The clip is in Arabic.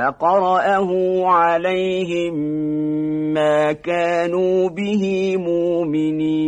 فقرأه عليهم ما كانوا به مؤمنين.